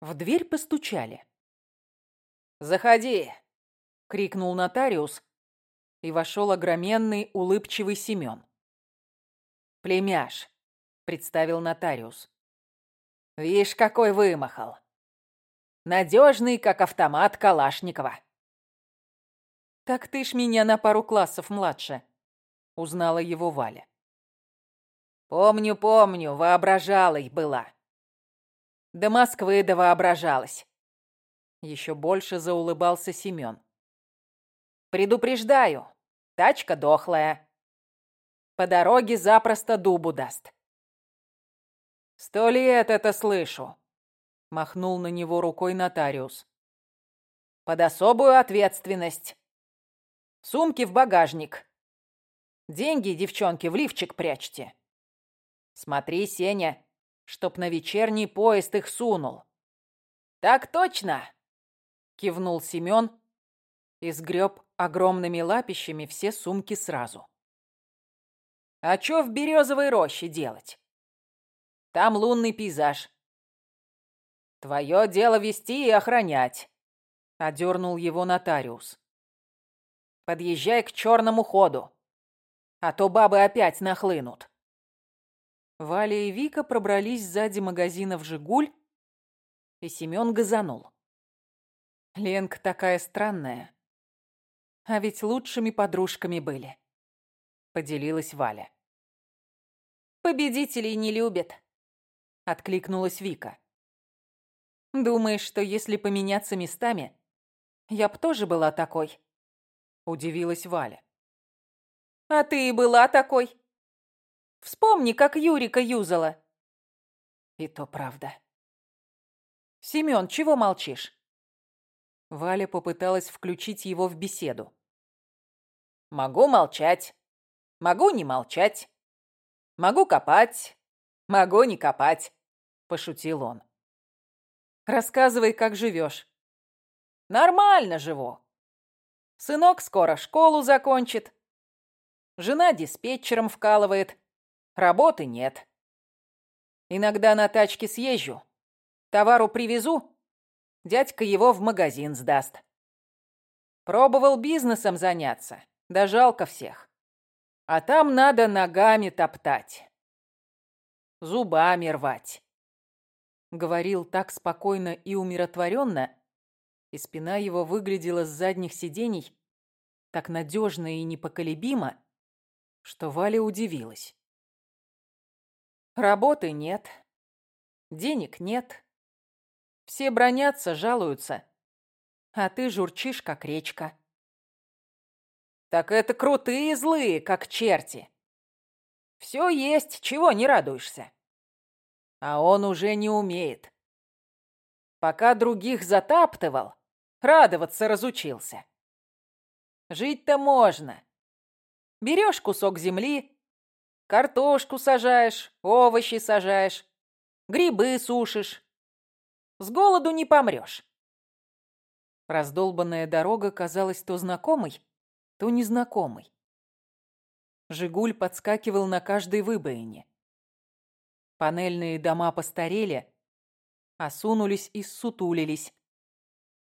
В дверь постучали. «Заходи!» — крикнул нотариус, и вошел огроменный улыбчивый Семен. «Племяш», — представил нотариус. «Вишь, какой вымахал! Надежный, как автомат Калашникова!» «Так ты ж меня на пару классов младше», — узнала его Валя. «Помню, помню, воображалой была. До Москвы да воображалась». Еще больше заулыбался Семен. «Предупреждаю, тачка дохлая. По дороге запросто дубу даст». «Сто лет это слышу», — махнул на него рукой нотариус. «Под особую ответственность. Сумки в багажник. Деньги, девчонки, в лифчик прячьте. Смотри, Сеня, чтоб на вечерний поезд их сунул. Так точно, кивнул Семен и сгреб огромными лапищами все сумки сразу. А чё в березовой роще делать? Там лунный пейзаж. Твое дело вести и охранять, одернул его нотариус. Подъезжай к черному ходу, а то бабы опять нахлынут. Валя и Вика пробрались сзади магазина в «Жигуль», и Семён газанул. Ленка такая странная. А ведь лучшими подружками были, поделилась Валя. Победителей не любят, откликнулась Вика. Думаешь, что если поменяться местами, я б тоже была такой? удивилась Валя. А ты и была такой. Вспомни, как Юрика юзала. И то правда. Семён, чего молчишь? Валя попыталась включить его в беседу. Могу молчать, могу не молчать, могу копать, могу не копать, пошутил он. Рассказывай, как живешь. Нормально живу. Сынок скоро школу закончит. Жена диспетчером вкалывает. Работы нет. Иногда на тачке съезжу. Товару привезу. Дядька его в магазин сдаст. Пробовал бизнесом заняться. Да жалко всех. А там надо ногами топтать. Зубами рвать. Говорил так спокойно и умиротворенно, и спина его выглядела с задних сидений так надежно и непоколебимо, что Валя удивилась. Работы нет, денег нет. Все бронятся, жалуются, а ты журчишь, как речка. Так это крутые злые, как черти. Все есть, чего не радуешься. А он уже не умеет. Пока других затаптывал, радоваться разучился. Жить-то можно. Берешь кусок земли, картошку сажаешь, овощи сажаешь, грибы сушишь. С голоду не помрешь. Раздолбанная дорога казалась то знакомой, то незнакомой. Жигуль подскакивал на каждой выбоине. Панельные дома постарели, осунулись и ссутулились.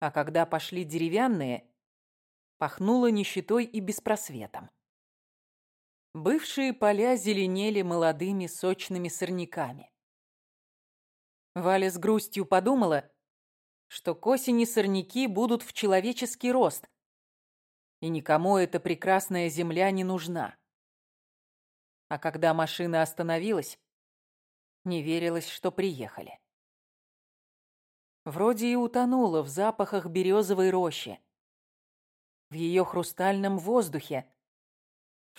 А когда пошли деревянные, пахнуло нищетой и беспросветом. Бывшие поля зеленели молодыми сочными сорняками. Валя с грустью подумала, что к осени сорняки будут в человеческий рост, и никому эта прекрасная земля не нужна. А когда машина остановилась, не верилось, что приехали. Вроде и утонула в запахах березовой рощи, в ее хрустальном воздухе,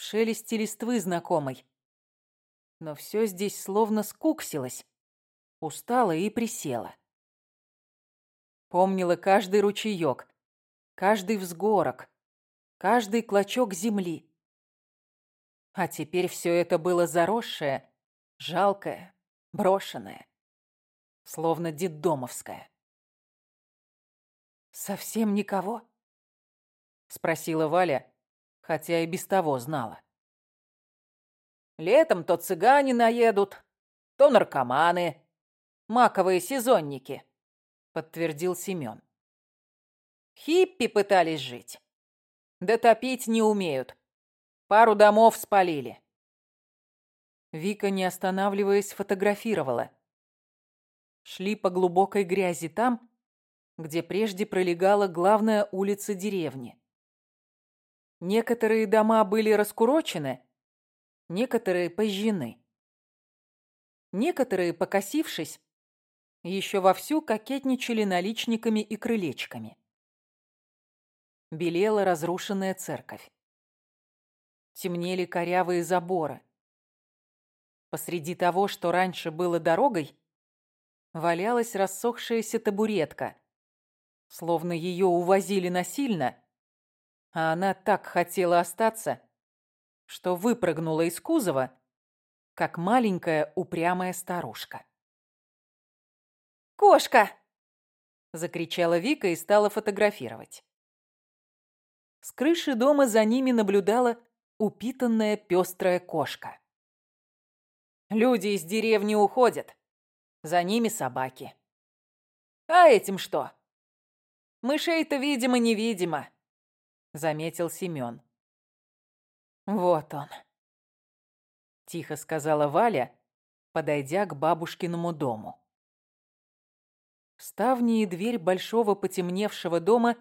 в шелесте листвы знакомой. Но все здесь словно скуксилось, устала и присела. Помнила каждый ручеек, каждый взгорок, каждый клочок земли. А теперь все это было заросшее, жалкое, брошенное, словно детдомовское. «Совсем никого?» — спросила Валя, хотя и без того знала. «Летом то цыгане наедут, то наркоманы, маковые сезонники. подтвердил Семен. Хиппи пытались жить. Да топить не умеют. Пару домов спалили. Вика, не останавливаясь, фотографировала. Шли по глубокой грязи там, где прежде пролегала главная улица деревни. Некоторые дома были раскурочены, некоторые пожжены. Некоторые, покосившись, еще вовсю кокетничали наличниками и крылечками. Белела разрушенная церковь. Темнели корявые заборы. Посреди того, что раньше было дорогой, валялась рассохшаяся табуретка, словно ее увозили насильно, а она так хотела остаться, что выпрыгнула из кузова, как маленькая упрямая старушка. «Кошка!» — закричала Вика и стала фотографировать. С крыши дома за ними наблюдала упитанная пестрая кошка. Люди из деревни уходят. За ними собаки. А этим что? Мышей-то, видимо, невидимо, заметил Семен. Вот он, тихо сказала Валя, подойдя к бабушкиному дому. Ставни и дверь большого потемневшего дома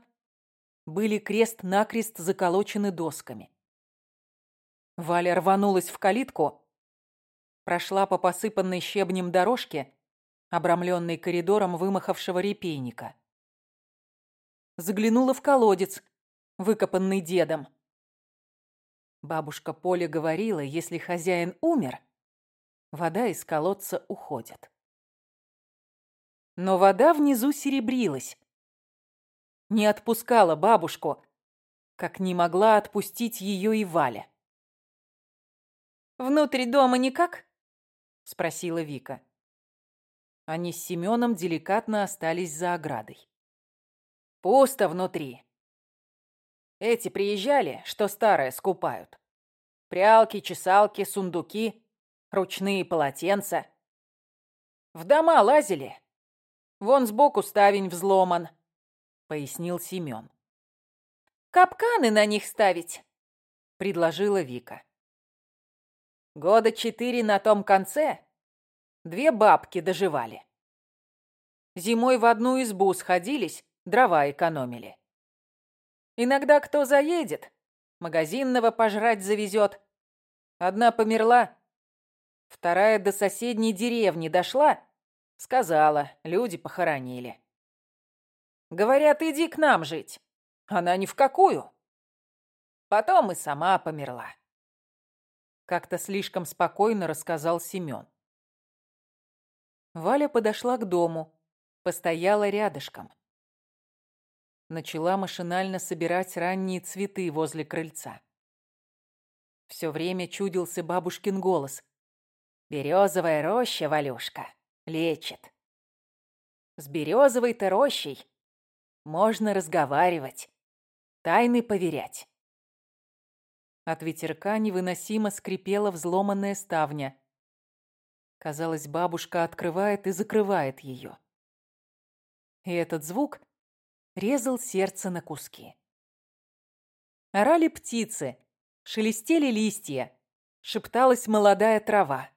были крест-накрест заколочены досками. Валя рванулась в калитку, прошла по посыпанной щебнем дорожке, обрамленной коридором вымахавшего репейника. Заглянула в колодец, выкопанный дедом. Бабушка Поля говорила, если хозяин умер, вода из колодца уходит. Но вода внизу серебрилась. Не отпускала бабушку, как не могла отпустить ее и Валя. «Внутрь дома никак?» — спросила Вика. Они с Семеном деликатно остались за оградой. «Пусто внутри. Эти приезжали, что старое скупают. Прялки, чесалки, сундуки, ручные полотенца. В дома лазили. Вон сбоку ставень взломан», — пояснил Семен. «Капканы на них ставить», — предложила Вика. Года четыре на том конце две бабки доживали. Зимой в одну избу сходились, дрова экономили. Иногда кто заедет, магазинного пожрать завезет. Одна померла, вторая до соседней деревни дошла, сказала, люди похоронили. Говорят, иди к нам жить. Она ни в какую. Потом и сама померла. Как-то слишком спокойно рассказал Семен. Валя подошла к дому, постояла рядышком. Начала машинально собирать ранние цветы возле крыльца. Все время чудился бабушкин голос. «Березовая роща, Валюшка, лечит. С березовой-то рощей можно разговаривать, тайны поверять. От ветерка невыносимо скрипела взломанная ставня. Казалось, бабушка открывает и закрывает ее. И этот звук резал сердце на куски. Орали птицы, шелестели листья, шепталась молодая трава.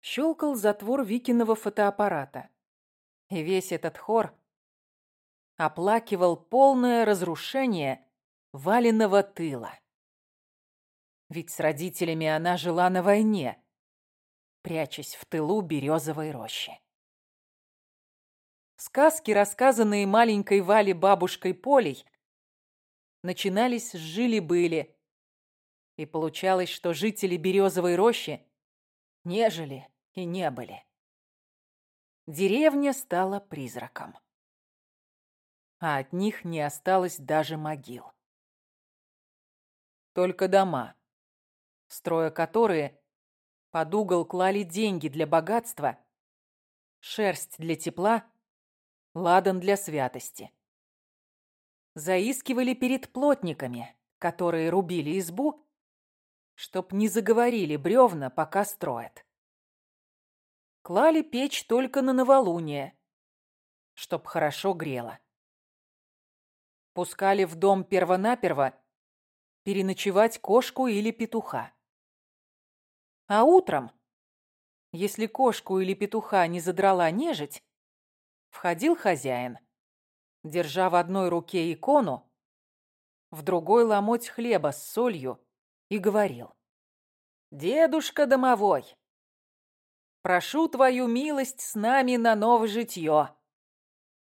Щелкал затвор Викиного фотоаппарата. И весь этот хор оплакивал полное разрушение валенного тыла. Ведь с родителями она жила на войне, прячась в тылу березовой рощи. Сказки, рассказанные маленькой Вале бабушкой Полей, начинались с жили-были, и получалось, что жители березовой рощи не жили и не были. Деревня стала призраком, а от них не осталось даже могил. Только дома строя которые под угол клали деньги для богатства, шерсть для тепла, ладан для святости. Заискивали перед плотниками, которые рубили избу, чтоб не заговорили бревна, пока строят. Клали печь только на новолуние. чтоб хорошо грело. Пускали в дом первонаперво переночевать кошку или петуха. А утром, если кошку или петуха не задрала нежить, входил хозяин, держа в одной руке икону, в другой ломоть хлеба с солью и говорил. «Дедушка домовой, прошу твою милость с нами на новое житье.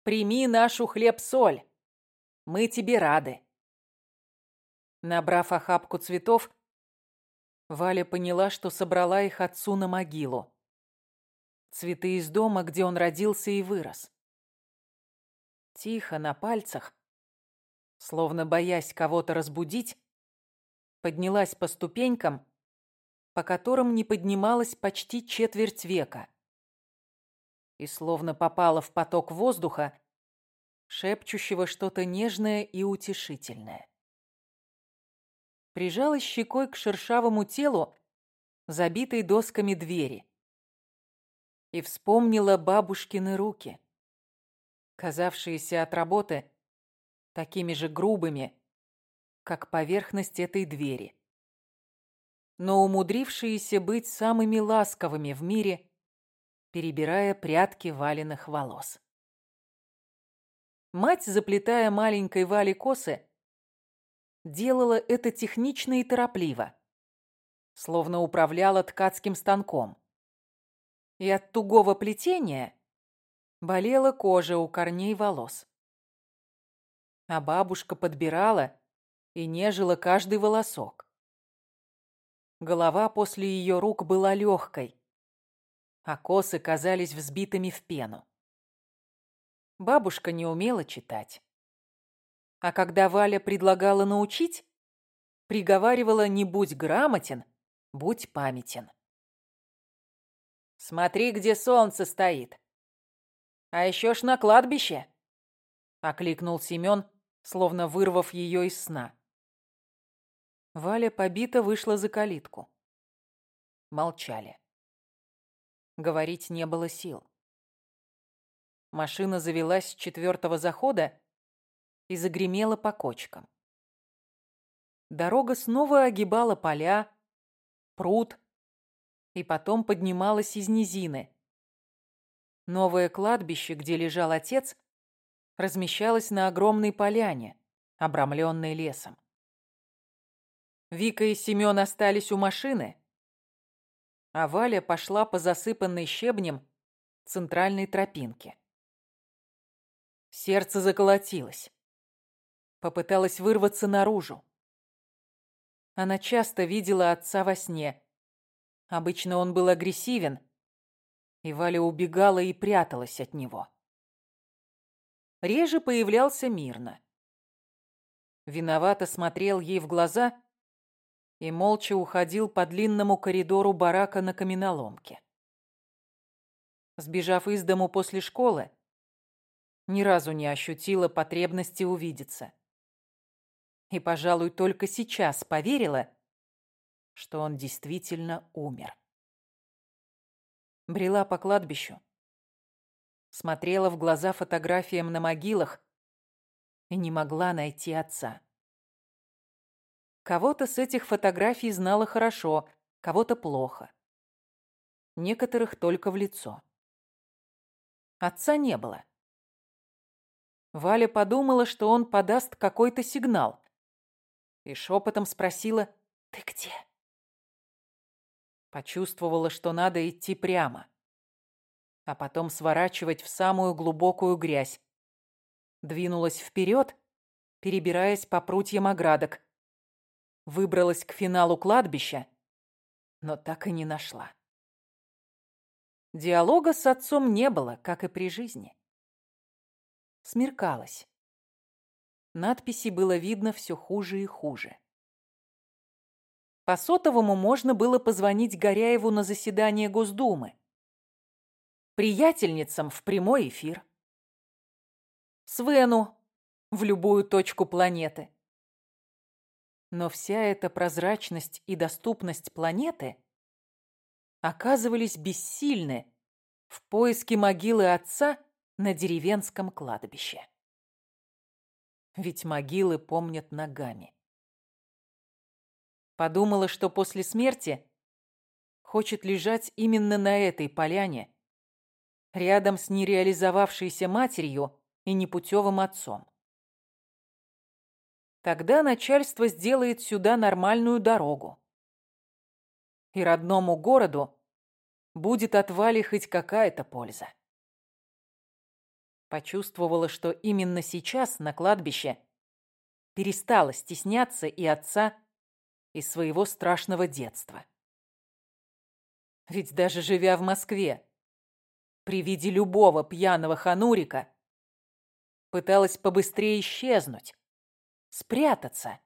Прими нашу хлеб-соль, мы тебе рады». Набрав охапку цветов, Валя поняла, что собрала их отцу на могилу. Цветы из дома, где он родился и вырос. Тихо, на пальцах, словно боясь кого-то разбудить, поднялась по ступенькам, по которым не поднималась почти четверть века. И словно попала в поток воздуха, шепчущего что-то нежное и утешительное. Прижалась щекой к шершавому телу, забитой досками двери. И вспомнила бабушкины руки, казавшиеся от работы такими же грубыми, как поверхность этой двери, но умудрившиеся быть самыми ласковыми в мире, перебирая прядки валенных волос. Мать, заплетая маленькой Вале косы, делала это технично и торопливо, словно управляла ткацким станком. И от тугого плетения болела кожа у корней волос а бабушка подбирала и нежила каждый волосок. Голова после ее рук была легкой, а косы казались взбитыми в пену. Бабушка не умела читать. А когда Валя предлагала научить, приговаривала «не будь грамотен, будь памятен». «Смотри, где солнце стоит. А еще ж на кладбище!» — окликнул Семен, словно вырвав ее из сна. Валя побита вышла за калитку. Молчали. Говорить не было сил. Машина завелась с четвертого захода и загремела по кочкам. Дорога снова огибала поля, пруд и потом поднималась из низины. Новое кладбище, где лежал отец, размещалась на огромной поляне, обрамленной лесом. Вика и Семен остались у машины, а Валя пошла по засыпанной щебнем центральной тропинке. Сердце заколотилось. Попыталась вырваться наружу. Она часто видела отца во сне. Обычно он был агрессивен, и Валя убегала и пряталась от него реже появлялся мирно. Виновато смотрел ей в глаза и молча уходил по длинному коридору барака на каменоломке. Сбежав из дому после школы, ни разу не ощутила потребности увидеться. И, пожалуй, только сейчас поверила, что он действительно умер. Брела по кладбищу, смотрела в глаза фотографиям на могилах и не могла найти отца. Кого-то с этих фотографий знала хорошо, кого-то плохо. Некоторых только в лицо. Отца не было. Валя подумала, что он подаст какой-то сигнал, и шепотом спросила «Ты где?». Почувствовала, что надо идти прямо а потом сворачивать в самую глубокую грязь. Двинулась вперед, перебираясь по прутьям оградок. Выбралась к финалу кладбища, но так и не нашла. Диалога с отцом не было, как и при жизни. Смеркалось. Надписи было видно все хуже и хуже. По сотовому можно было позвонить Горяеву на заседание Госдумы приятельницам в прямой эфир. Свену в любую точку планеты. Но вся эта прозрачность и доступность планеты оказывались бессильны в поиске могилы отца на деревенском кладбище. Ведь могилы помнят ногами. Подумала, что после смерти хочет лежать именно на этой поляне, рядом с нереализовавшейся матерью и непутевым отцом. Тогда начальство сделает сюда нормальную дорогу. И родному городу будет от Вали хоть какая-то польза. Почувствовала, что именно сейчас на кладбище перестала стесняться и отца, и своего страшного детства. Ведь даже живя в Москве, при виде любого пьяного ханурика пыталась побыстрее исчезнуть, спрятаться,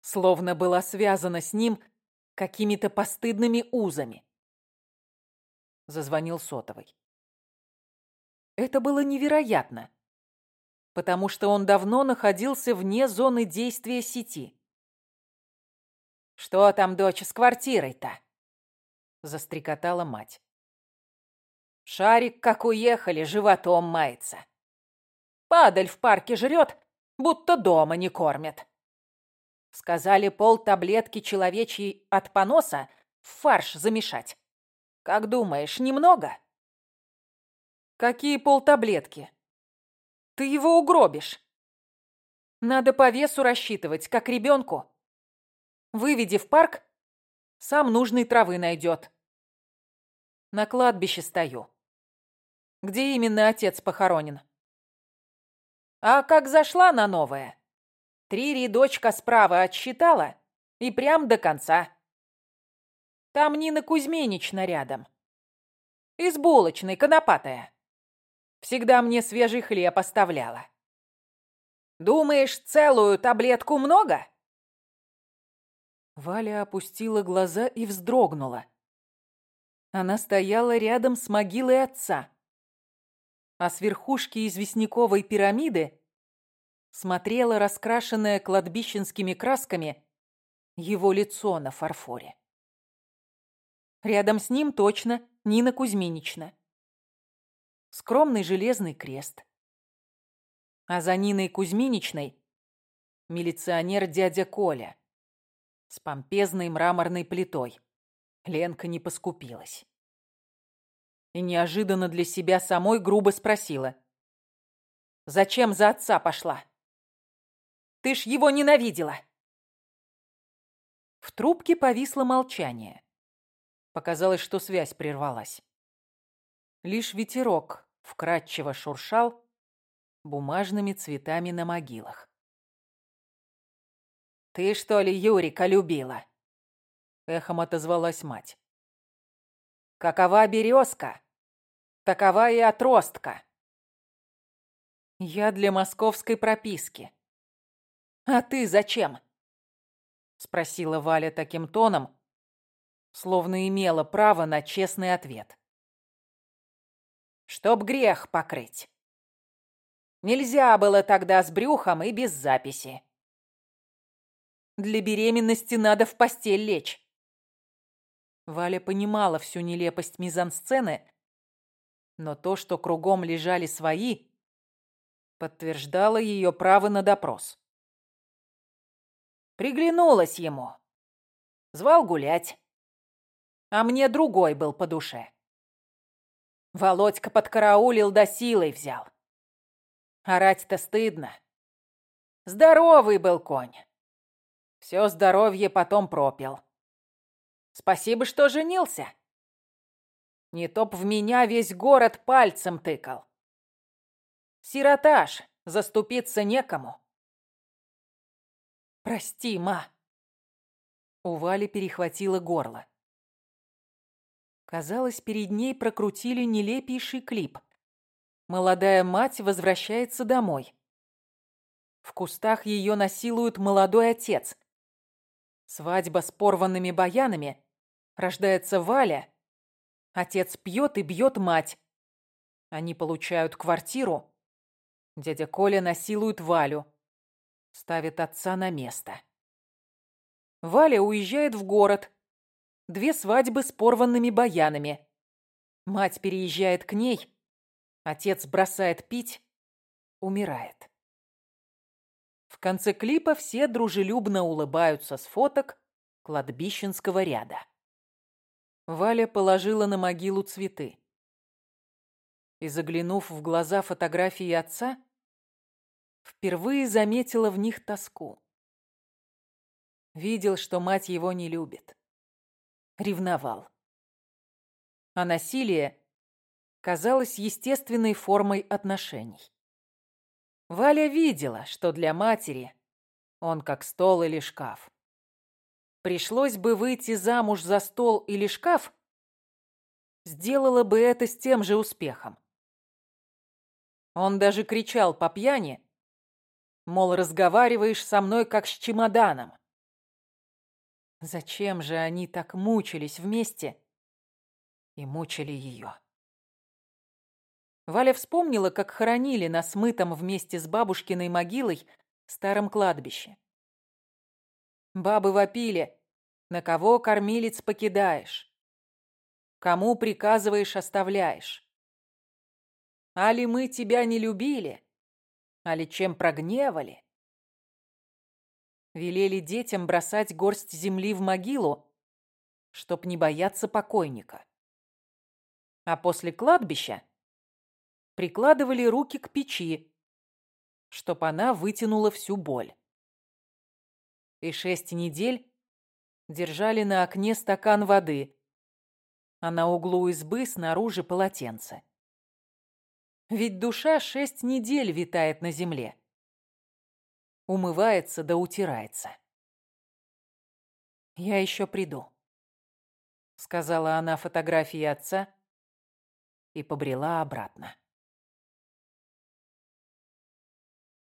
словно была связана с ним какими-то постыдными узами. Зазвонил сотовый. Это было невероятно, потому что он давно находился вне зоны действия сети. «Что там, дочь, с квартирой-то?» — застрекотала мать. «Шарик, как уехали, животом мается. Падаль в парке жрет, будто дома не кормят. Сказали пол таблетки человечьей от поноса в фарш замешать. Как думаешь, немного?» Какие полтаблетки? Ты его угробишь. Надо по весу рассчитывать, как ребенку. Выведи в парк, сам нужной травы найдет. На кладбище стою. Где именно отец похоронен? А как зашла на новое? Три рядочка справа отсчитала и прям до конца. Там Нина Кузьминична рядом. Из булочной, конопатая. Всегда мне свежий хлеб оставляла. Думаешь, целую таблетку много? Валя опустила глаза и вздрогнула. Она стояла рядом с могилой отца, а с верхушки известняковой пирамиды смотрела раскрашенное кладбищенскими красками его лицо на фарфоре. Рядом с ним точно Нина Кузьминична скромный железный крест. А за Ниной Кузьминичной милиционер дядя Коля с помпезной мраморной плитой. Ленка не поскупилась. И неожиданно для себя самой грубо спросила. «Зачем за отца пошла? Ты ж его ненавидела!» В трубке повисло молчание. Показалось, что связь прервалась. Лишь ветерок вкрадчиво шуршал бумажными цветами на могилах. «Ты, что ли, Юрика любила?» Эхом отозвалась мать. «Какова березка, такова и отростка». «Я для московской прописки». «А ты зачем?» Спросила Валя таким тоном, словно имела право на честный ответ чтоб грех покрыть. Нельзя было тогда с брюхом и без записи. Для беременности надо в постель лечь. Валя понимала всю нелепость мизансцены, но то, что кругом лежали свои, подтверждало ее право на допрос. Приглянулась ему. Звал гулять. А мне другой был по душе. Володька подкараулил да силой взял. Орать-то стыдно. Здоровый был конь. Все здоровье потом пропил. Спасибо, что женился. Не топ в меня весь город пальцем тыкал. Сиротаж, заступиться некому. Прости, ма. У Вали перехватило горло. Казалось, перед ней прокрутили нелепейший клип. Молодая мать возвращается домой. В кустах ее насилует молодой отец. Свадьба с порванными баянами. Рождается Валя. Отец пьет и бьет мать. Они получают квартиру. Дядя Коля насилует Валю. Ставит отца на место. Валя уезжает в город Две свадьбы с порванными баянами. Мать переезжает к ней. Отец бросает пить, умирает. В конце клипа все дружелюбно улыбаются с фоток кладбищенского ряда. Валя положила на могилу цветы. И, заглянув в глаза фотографии отца, впервые заметила в них тоску. Видел, что мать его не любит. Ревновал. А насилие казалось естественной формой отношений. Валя видела, что для матери он как стол или шкаф. Пришлось бы выйти замуж за стол или шкаф, сделала бы это с тем же успехом. Он даже кричал по пьяни, мол, разговариваешь со мной как с чемоданом. Зачем же они так мучились вместе и мучили ее? Валя вспомнила, как хоронили на смытом вместе с бабушкиной могилой старом кладбище. Бабы вопили, на кого кормилец покидаешь, кому приказываешь оставляешь. Али мы тебя не любили, али чем прогневали. Велели детям бросать горсть земли в могилу, чтоб не бояться покойника. А после кладбища прикладывали руки к печи, чтоб она вытянула всю боль. И шесть недель держали на окне стакан воды, а на углу избы снаружи полотенце. Ведь душа шесть недель витает на земле. Умывается да утирается. «Я еще приду», — сказала она фотографии отца и побрела обратно.